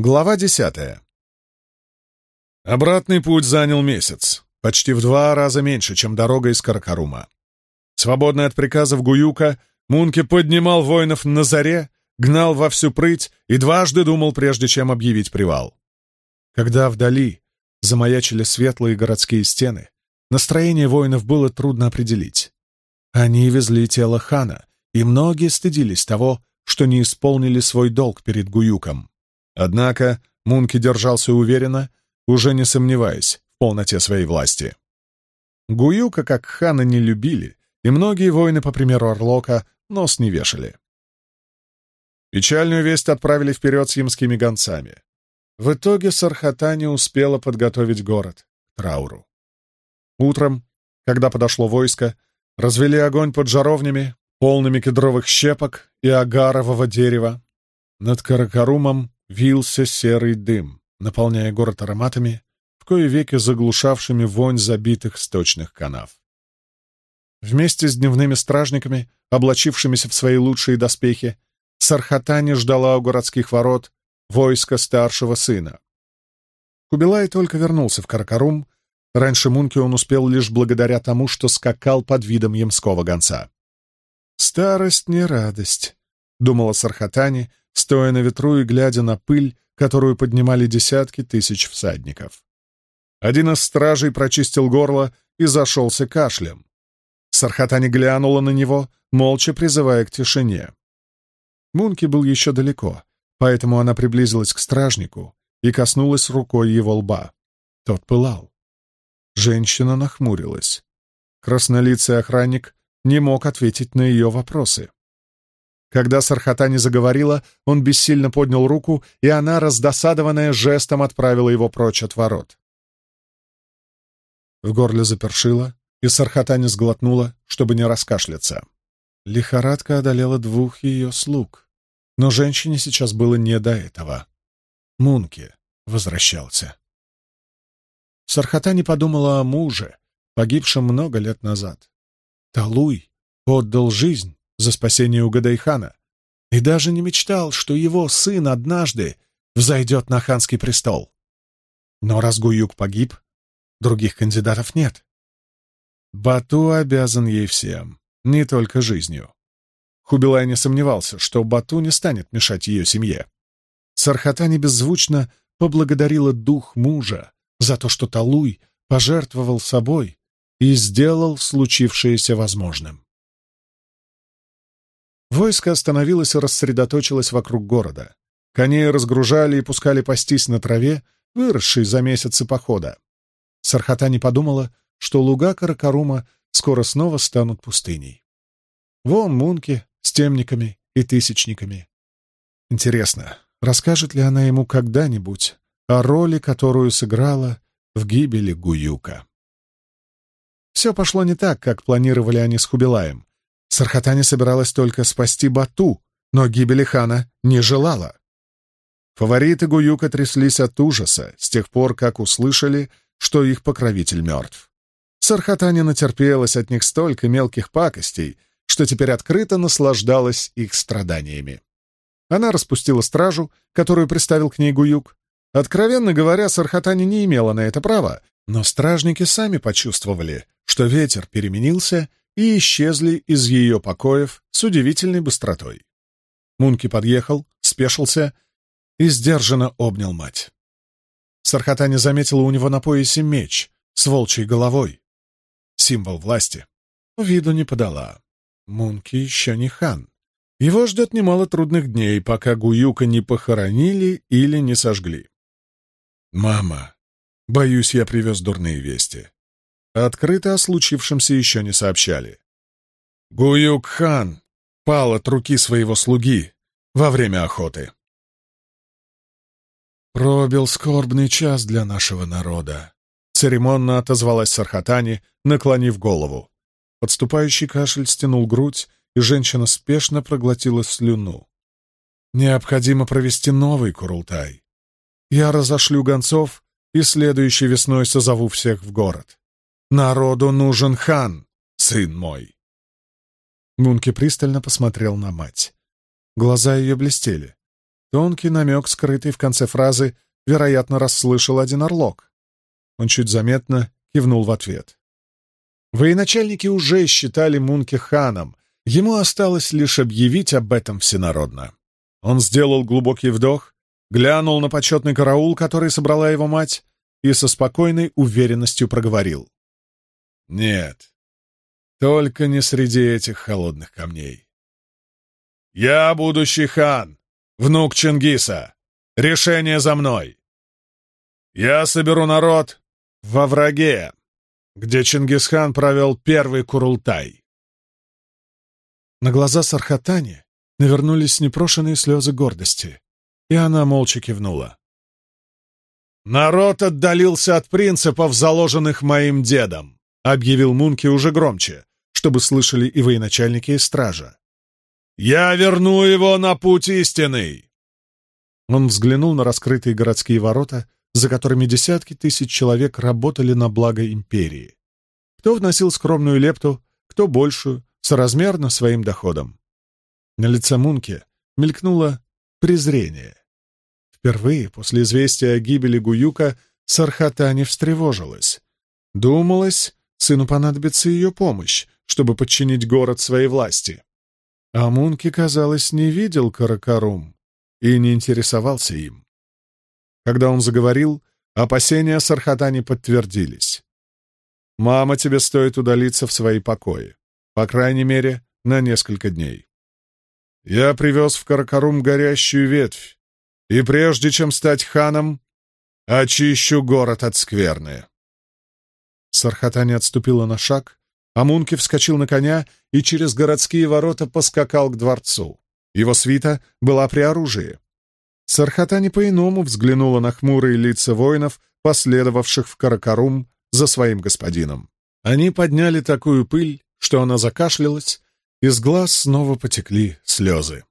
Глава десятая. Обратный путь занял месяц, почти в два раза меньше, чем дорога из Каракарума. Свободный от приказов Гуюка, Мунки поднимал воинов на заре, гнал во всю прыть и дважды думал, прежде чем объявить привал. Когда вдали замаячили светлые городские стены, настроение воинов было трудно определить. Они везли тело хана, и многие стыдились того, что не исполнили свой долг перед Гуюком. Однако Мунки держался уверенно, уже не сомневаясь в полноте своей власти. Гуюка как хана не любили, и многие воины, по примеру Орлока, нос не вешали. Печальную весть отправили вперед с ямскими гонцами. В итоге Сархата не успела подготовить город к трауру. Утром, когда подошло войско, развели огонь под жаровнями, полными кедровых щепок и агарового дерева. Над Каракарумом вился серый дым, наполняя город ароматами, в кое веки заглушавшими вонь забитых сточных канав. Вместе с дневными стражниками, облачившимися в свои лучшие доспехи, Сархатани ждала у городских ворот войска старшего сына. Кубилай только вернулся в Каракарум. Раньше Мунки он успел лишь благодаря тому, что скакал под видом ямского гонца. «Старость не радость», — думала Сархатани, стоя на ветру и глядя на пыль, которую поднимали десятки тысяч всадников. Один из стражей прочистил горло и зашелся кашлем. Сархатани глянула на него, молча призывая к тишине. Мунки был еще далеко, поэтому она приблизилась к стражнику и коснулась рукой его лба. Тот пылал. Женщина нахмурилась. Краснолицый охранник не мог ответить на ее вопросы. Когда Сархата не заговорила, он бессильно поднял руку, и она, раздосадованная жестом, отправила его прочь от ворот. В горле запершило, и Сархата не сглотнула, чтобы не раскашляться. Лихорадка одолела двух ее слуг, но женщине сейчас было не до этого. Мунки возвращался. Сархата не подумала о муже, погибшем много лет назад. Талуй отдал жизнь за спасение Угадайхана и даже не мечтал, что его сын однажды взойдет на ханский престол. Но раз Гуюк погиб, других кандидатов нет. Бату обязан ей всем, не только жизнью. Хубилай не сомневался, что Бату не станет мешать ее семье. Сархатани беззвучно поблагодарила дух мужа за то, что Талуй пожертвовал собой и сделал случившееся возможным. Войско остановилось и рассредоточилось вокруг города. Коней разгружали и пускали пастись на траве, выросшей за месяцы похода. Сархата не подумала, что луга Каракарума скоро снова станут пустыней. Вон мунки с темниками и тысячниками. Интересно, расскажет ли она ему когда-нибудь о роли, которую сыграла в гибели Гуюка? Все пошло не так, как планировали они с Хубилаем. Сархатани собиралась только спасти Бату, но гибели хана не желала. Фавориты Гуюка тряслись от ужаса с тех пор, как услышали, что их покровитель мертв. Сархатани натерпелась от них столько мелких пакостей, что теперь открыто наслаждалась их страданиями. Она распустила стражу, которую приставил к ней Гуюк. Откровенно говоря, Сархатани не имела на это права, но стражники сами почувствовали, что ветер переменился и исчезли из ее покоев с удивительной быстротой. Мунки подъехал, спешился и сдержанно обнял мать. Сархата не заметила у него на поясе меч с волчьей головой. Символ власти. Виду не подала. Мунки еще не хан. Его ждет немало трудных дней, пока Гуюка не похоронили или не сожгли. «Мама, боюсь, я привез дурные вести. Открыто о случившемся еще не сообщали. Гуюк-хан пал от руки своего слуги во время охоты. «Пробил скорбный час для нашего народа», — церемонно отозвалась Сархатани, наклонив голову. Подступающий кашель стянул грудь, и женщина спешно проглотила слюну. «Необходимо провести новый Курултай. Я разошлю гонцов и следующей весной созову всех в город. Народу нужен хан, сын мой. Мунки пристально посмотрел на мать. Глаза ее блестели. Тонкий намек, скрытый в конце фразы, вероятно, расслышал один орлок. Он чуть заметно кивнул в ответ. Военачальники уже считали Мунки ханом, ему осталось лишь объявить об этом всенародно. Он сделал глубокий вдох, глянул на почетный караул, который собрала его мать, и со спокойной уверенностью проговорил. «Нет, только не среди этих холодных камней. Я будущий хан, внук Чингиса. Решение за мной. Я соберу народ во враге, где Чингисхан провел первый Курултай. На глаза Сархатани навернулись непрошенные слезы гордости, и она молча кивнула. «Народ отдалился от принципов, заложенных моим дедом», — объявил Мунки уже громче, чтобы слышали и военачальники, и стража. «Я верну его на путь истинный!» Он взглянул на раскрытые городские ворота, за которыми десятки тысяч человек работали на благо империи. Кто вносил скромную лепту, кто большую, соразмерно своим доходом. На лице Мунки мелькнуло презрение. Впервые после известия о гибели Гуюка Сархата не встревожилась. Думалось, сыну понадобится ее помощь, чтобы подчинить город своей власти. А Мунки, казалось, не видел Каракарум и не интересовался им. Когда он заговорил, опасения Сархатани подтвердились. «Мама, тебе стоит удалиться в свои покои. По крайней мере, на несколько дней. Я привез в Каракарум горящую ветвь, и прежде чем стать ханом, очищу город от скверны». Сархатани отступила на шаг, а Мунки вскочил на коня и через городские ворота поскакал к дворцу. Его свита была при оружии. Сархатани по-иному взглянула на хмурые лица воинов, последовавших в Каракарум за своим господином. Они подняли такую пыль, что она закашлялась, из глаз снова потекли слезы.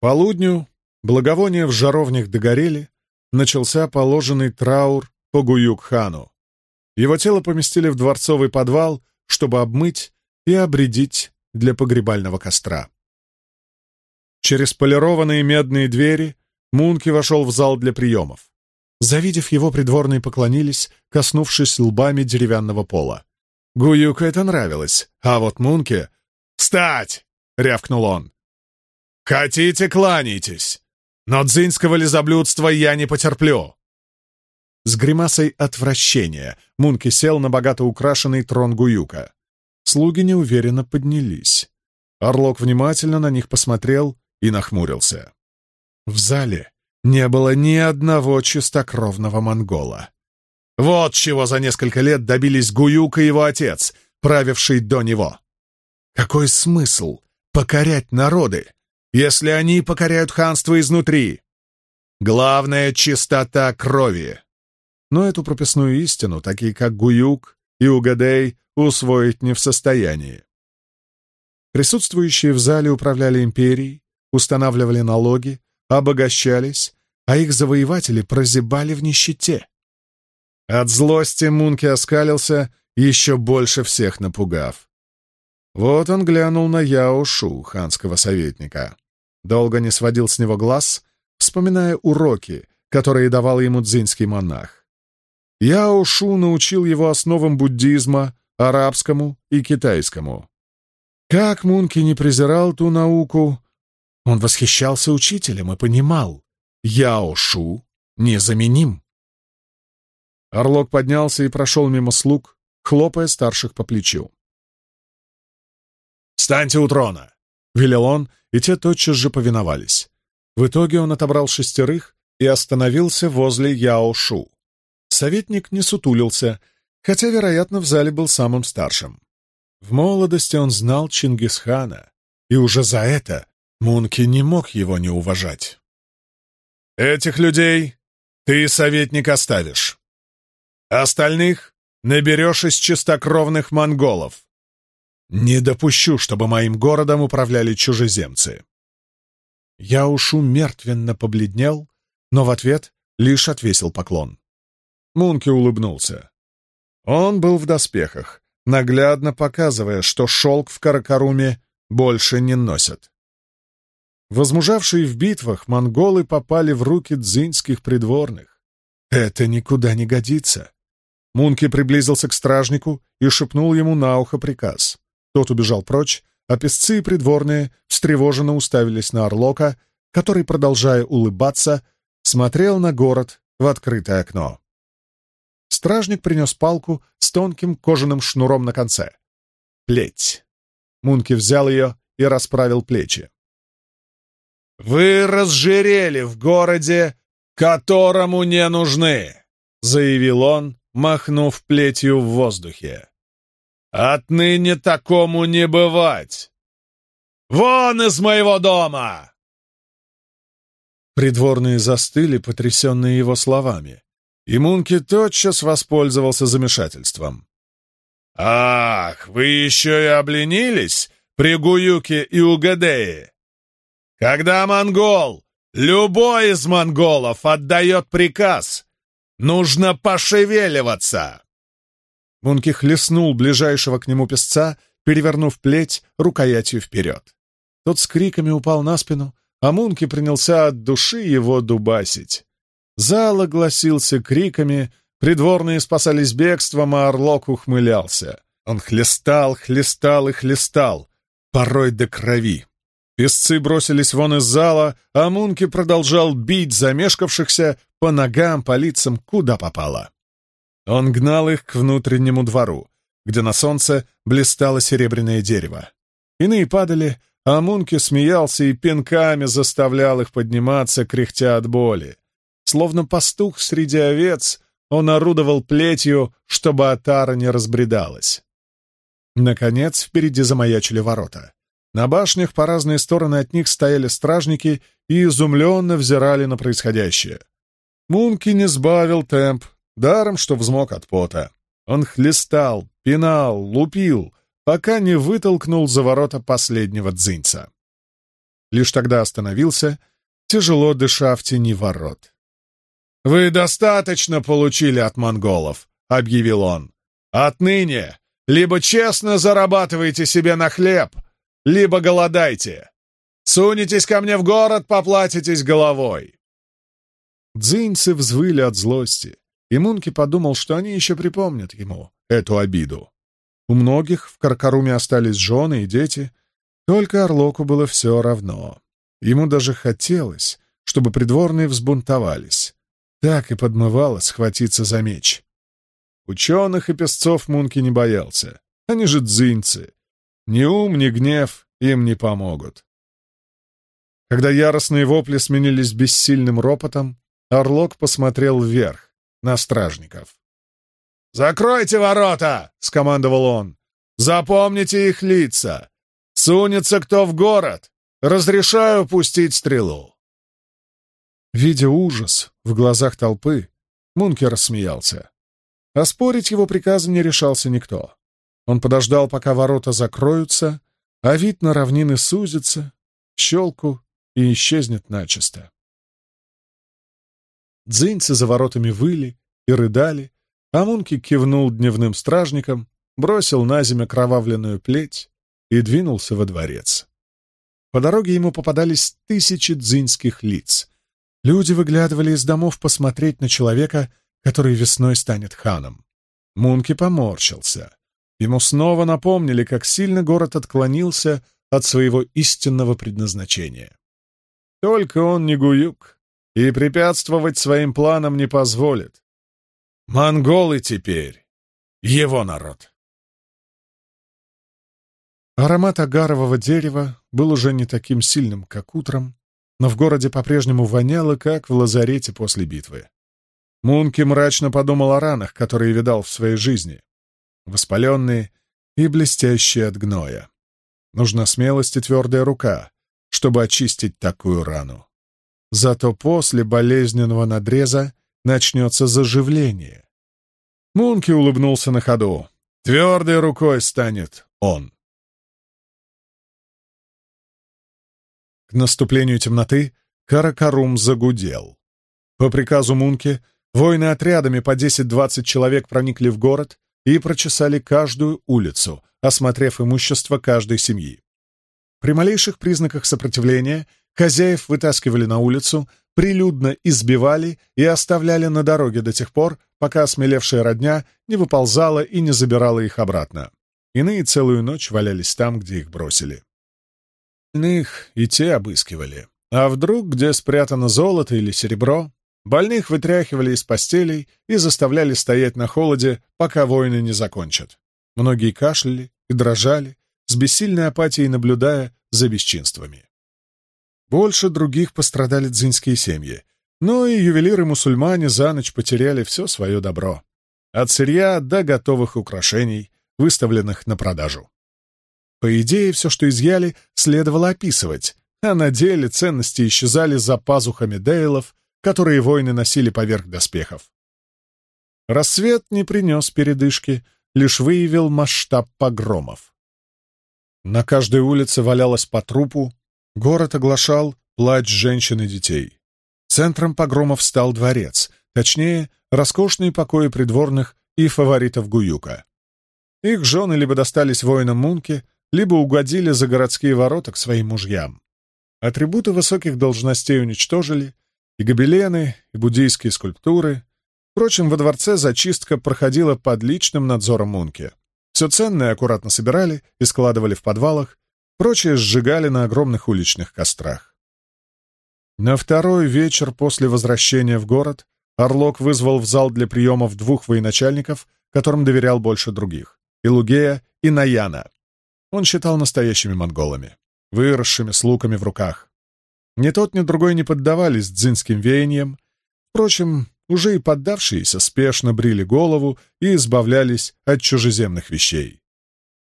Полудню благовония в жаровнях догорели, начался положенный траур по Гуюк-хану. Его тело поместили в дворцовый подвал, чтобы обмыть и обредить для погребального костра. Через полированные медные двери Мунки вошел в зал для приемов. Завидев его, придворные поклонились, коснувшись лбами деревянного пола. Гуюку это нравилось, а вот Мунке... «Встать!» — рявкнул он. «Хотите, кланяйтесь, но дзинского лизоблюдства я не потерплю!» С гримасой отвращения Мунки сел на богато украшенный трон Гуюка. Слуги неуверенно поднялись. Орлок внимательно на них посмотрел и нахмурился. В зале не было ни одного чистокровного монгола. Вот чего за несколько лет добились Гуюк и его отец, правивший до него. Какой смысл покорять народы, если они покоряют ханство изнутри? Главное — чистота крови. Но эту прописную истину, такие как Гуюк и Угадей, усвоить не в состоянии. Присутствующие в зале управляли империей, устанавливали налоги, обогащались, а их завоеватели прозябали в нищете. От злости Мунки оскалился, еще больше всех напугав. Вот он глянул на Яошу, ханского советника. Долго не сводил с него глаз, вспоминая уроки, которые давал ему дзинский монах. Яо Шу научил его основам буддизма, арабскому и китайскому. Как Мунки не презирал ту науку, он восхищался учителем и понимал, Яо Шу незаменим. Орлок поднялся и прошел мимо слуг, хлопая старших по плечу. «Встаньте у трона!» — велел он, и те тотчас же повиновались. В итоге он отобрал шестерых и остановился возле Яо Шу. Советник не сутулился, хотя, вероятно, в зале был самым старшим. В молодости он знал Чингисхана, и уже за это Мунки не мог его не уважать. «Этих людей ты, советник, оставишь. Остальных наберешь из чистокровных монголов. Не допущу, чтобы моим городом управляли чужеземцы». Я ушу мертвенно побледнел, но в ответ лишь отвесил поклон. Мунки улыбнулся. Он был в доспехах, наглядно показывая, что шелк в Каракаруме больше не носят. Возмужавшие в битвах, монголы попали в руки дзиньских придворных. Это никуда не годится. Мунки приблизился к стражнику и шепнул ему на ухо приказ. Тот убежал прочь, а песцы и придворные встревоженно уставились на Орлока, который, продолжая улыбаться, смотрел на город в открытое окно. Стражник принес палку с тонким кожаным шнуром на конце. Плеть. Мунки взял ее и расправил плечи. «Вы разжирели в городе, которому не нужны», — заявил он, махнув плетью в воздухе. «Отныне такому не бывать! Вон из моего дома!» Придворные застыли, потрясенные его словами, и Мунки тотчас воспользовался замешательством. «Ах, вы еще и обленились при Гуюке и Угадее! Когда монгол, любой из монголов отдает приказ, нужно пошевеливаться!» Мунки хлестнул ближайшего к нему песца, перевернув плеть рукоятью вперед. Тот с криками упал на спину, а Мунки принялся от души его дубасить. Зал огласился криками, придворные спасались бегством, а Орлок ухмылялся. Он хлестал, хлестал и хлестал, порой до крови. Песцы бросились вон из зала, а Мунки продолжал бить замешкавшихся по ногам, по лицам, куда попало. Он гнал их к внутреннему двору, где на солнце блистало серебряное дерево. Иные падали, а Мунки смеялся и пинками заставлял их подниматься, кряхтя от боли. Словно пастух среди овец, он орудовал плетью, чтобы отара не разбредалась. Наконец, впереди замаячили ворота. На башнях по разные стороны от них стояли стражники и изумленно взирали на происходящее. Мунки не сбавил темп, даром, что взмок от пота. Он хлестал, пинал, лупил, пока не вытолкнул за ворота последнего дзинца. Лишь тогда остановился, тяжело дыша в тени ворот. «Вы достаточно получили от монголов», — объявил он. «Отныне либо честно зарабатываете себе на хлеб, либо голодайте. Сунетесь ко мне в город, поплатитесь головой». Дзиньцы взвыли от злости, и Мунки подумал, что они еще припомнят ему эту обиду. У многих в Каркаруме остались жены и дети, только Орлоку было все равно. Ему даже хотелось, чтобы придворные взбунтовались. Так и подмывало схватиться за меч. Ученых и песцов Мунки не боялся. Они же дзиньцы. Ни ум, ни гнев им не помогут. Когда яростные вопли сменились бессильным ропотом, Орлок посмотрел вверх, на стражников. «Закройте ворота!» — скомандовал он. «Запомните их лица! Сунется кто в город! Разрешаю пустить стрелу!» Видя ужас в глазах толпы, Мункер рассмеялся. Оспорить его приказы не решался никто. Он подождал, пока ворота закроются, а вид на равнины сузится, щелку и исчезнет начисто. Дзиньцы за воротами выли и рыдали, а Мунки кивнул дневным стражникам, бросил на землю кровавленную плеть и двинулся во дворец. По дороге ему попадались тысячи дзиньских лиц, Люди выглядывали из домов посмотреть на человека, который весной станет ханом. Мунки поморщился. Ему снова напомнили, как сильно город отклонился от своего истинного предназначения. Только он не гуюк и препятствовать своим планам не позволит. Монголы теперь — его народ. Аромат агарового дерева был уже не таким сильным, как утром, но в городе по-прежнему воняло, как в лазарете после битвы. Мунки мрачно подумал о ранах, которые видал в своей жизни. Воспаленные и блестящие от гноя. Нужна смелость и твердая рука, чтобы очистить такую рану. Зато после болезненного надреза начнется заживление. Мунки улыбнулся на ходу. Твердой рукой станет он. К наступлению темноты Каракарум загудел. По приказу Мунки воины отрядами по 10-20 человек проникли в город и прочесали каждую улицу, осмотрев имущество каждой семьи. При малейших признаках сопротивления хозяев вытаскивали на улицу, прилюдно избивали и оставляли на дороге до тех пор, пока осмелевшая родня не выползала и не забирала их обратно. Иные целую ночь валялись там, где их бросили. Иных и те обыскивали. А вдруг, где спрятано золото или серебро, больных вытряхивали из постелей и заставляли стоять на холоде, пока войны не закончат. Многие кашляли и дрожали, с бессильной апатией наблюдая за бесчинствами. Больше других пострадали дзинские семьи, но и ювелиры-мусульмане за ночь потеряли все свое добро. От сырья до готовых украшений, выставленных на продажу. По идее, все, что изъяли, следовало описывать, а на деле ценности исчезали за пазухами дейлов, которые воины носили поверх доспехов. Рассвет не принес передышки, лишь выявил масштаб погромов. На каждой улице валялось по трупу, город оглашал плач женщин и детей. Центром погромов стал дворец, точнее, роскошные покои придворных и фаворитов Гуюка. Их жены либо достались воинам Мунки, либо угодили за городские ворота к своим мужьям. Атрибуты высоких должностей уничтожили, и гобелены, и буддийские скульптуры. Впрочем, во дворце зачистка проходила под личным надзором Мунки. Все ценное аккуратно собирали и складывали в подвалах, прочее сжигали на огромных уличных кострах. На второй вечер после возвращения в город Орлок вызвал в зал для приемов двух военачальников, которым доверял больше других — Илугея и Наяна. Он считал настоящими монголами, выросшими с луками в руках. Ни тот, ни другой не поддавались дзинским веяниям. Впрочем, уже и поддавшиеся спешно брили голову и избавлялись от чужеземных вещей.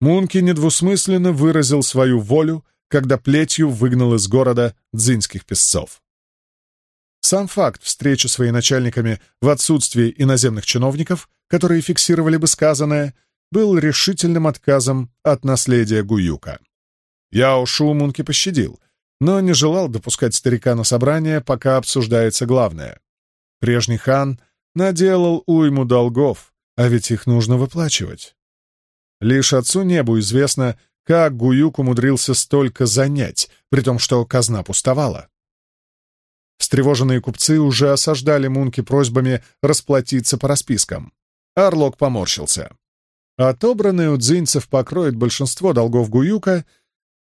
Мунки недвусмысленно выразил свою волю, когда плетью выгнал из города дзинских песцов. Сам факт встречи с военачальниками в отсутствии иноземных чиновников, которые фиксировали бы сказанное, был решительным отказом от наследия Гуюка. Яо Шу Мунки пощадил, но не желал допускать старика на собрание, пока обсуждается главное. Прежний хан наделал уйму долгов, а ведь их нужно выплачивать. Лишь отцу небу известно, как Гуюк умудрился столько занять, при том, что казна пустовала. Встревоженные купцы уже осаждали Мунки просьбами расплатиться по распискам. Арлок поморщился. Отобранный у дзинцев покроет большинство долгов Гуюка,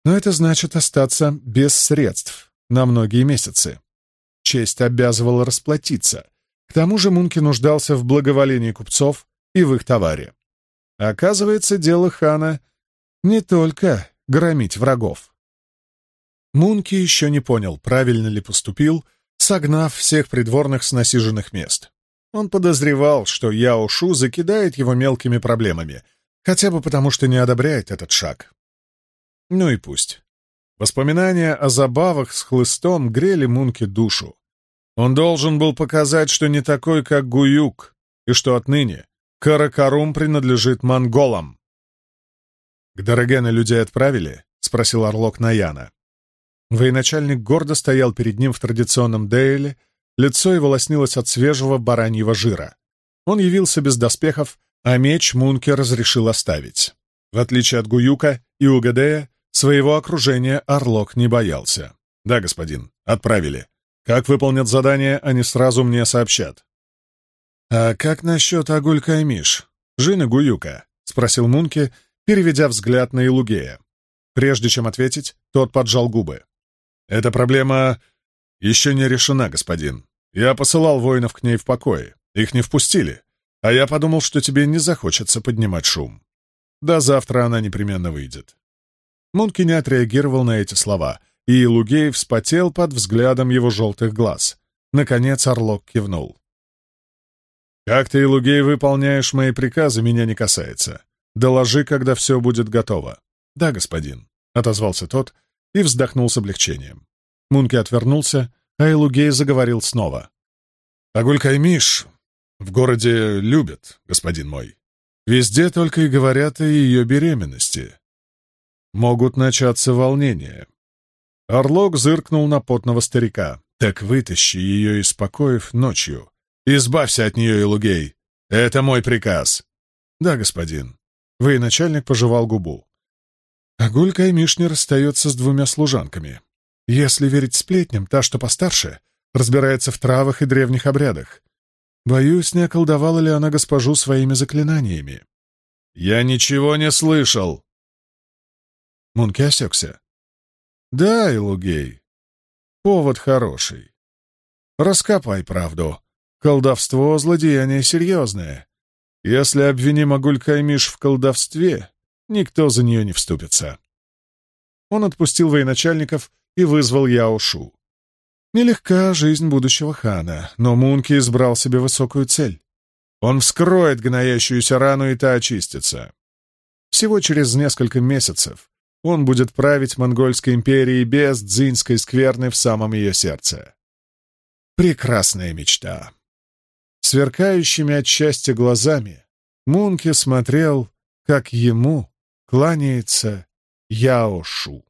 но это значит остаться без средств на многие месяцы. Честь обязывала расплатиться. К тому же Мунки нуждался в благоволении купцов и в их товаре. Оказывается, дело хана не только громить врагов. Мунки еще не понял, правильно ли поступил, согнав всех придворных с насиженных мест. Он подозревал, что Яо Шу закидает его мелкими проблемами, хотя бы потому, что не одобряет этот шаг. Ну и пусть. Воспоминания о забавах с хлыстом грели Мунке душу. Он должен был показать, что не такой, как Гуюк, и что отныне Каракарум принадлежит монголам. «К Дорогене людей отправили?» — спросил Орлок Наяна. Военачальник гордо стоял перед ним в традиционном дейле, лицо его лоснилось от свежего бараньего жира. Он явился без доспехов, а меч Мунке разрешил оставить. В отличие от Гуюка и Угадея, Своего окружения Орлок не боялся. «Да, господин, отправили. Как выполнят задание, они сразу мне сообщат». «А как насчет Агулька и Миш? Жины Гуюка?» — спросил Мунки, переведя взгляд на Илугея. Прежде чем ответить, тот поджал губы. «Эта проблема еще не решена, господин. Я посылал воинов к ней в покое. Их не впустили. А я подумал, что тебе не захочется поднимать шум. До завтра она непременно выйдет. Мунки не отреагировал на эти слова, и Лугей вспотел под взглядом его желтых глаз. Наконец Орлок кивнул. «Как ты, Лугей, выполняешь мои приказы, меня не касается. Доложи, когда все будет готово». «Да, господин», — отозвался тот и вздохнул с облегчением. Мунки отвернулся, а Илугей заговорил снова. «Агулька и Миш в городе любят, господин мой. Везде только и говорят о ее беременности могут начаться волнения. Орлок зыркнул на потного старика. «Так вытащи ее из покоев ночью. Избавься от нее, Илугей. Это мой приказ». «Да, господин». Вы начальник пожевал губу. А Гулька и Мишнер расстается с двумя служанками. Если верить сплетням, та, что постарше, разбирается в травах и древних обрядах. Боюсь, не околдовала ли она госпожу своими заклинаниями. «Я ничего не слышал!» Мунки осекся. «Да, Илугей, повод хороший. Раскопай правду. Колдовство — злодеяние серьезное. Если обвиним Агуль-Каймиш в колдовстве, никто за нее не вступится». Он отпустил военачальников и вызвал Яошу. Нелегка жизнь будущего хана, но Мунки избрал себе высокую цель. Он вскроет гноящуюся рану, и та очистится. Всего через несколько месяцев он будет править Монгольской империей без дзинской скверны в самом ее сердце. Прекрасная мечта. Сверкающими от счастья глазами Мунки смотрел, как ему кланяется Яошу.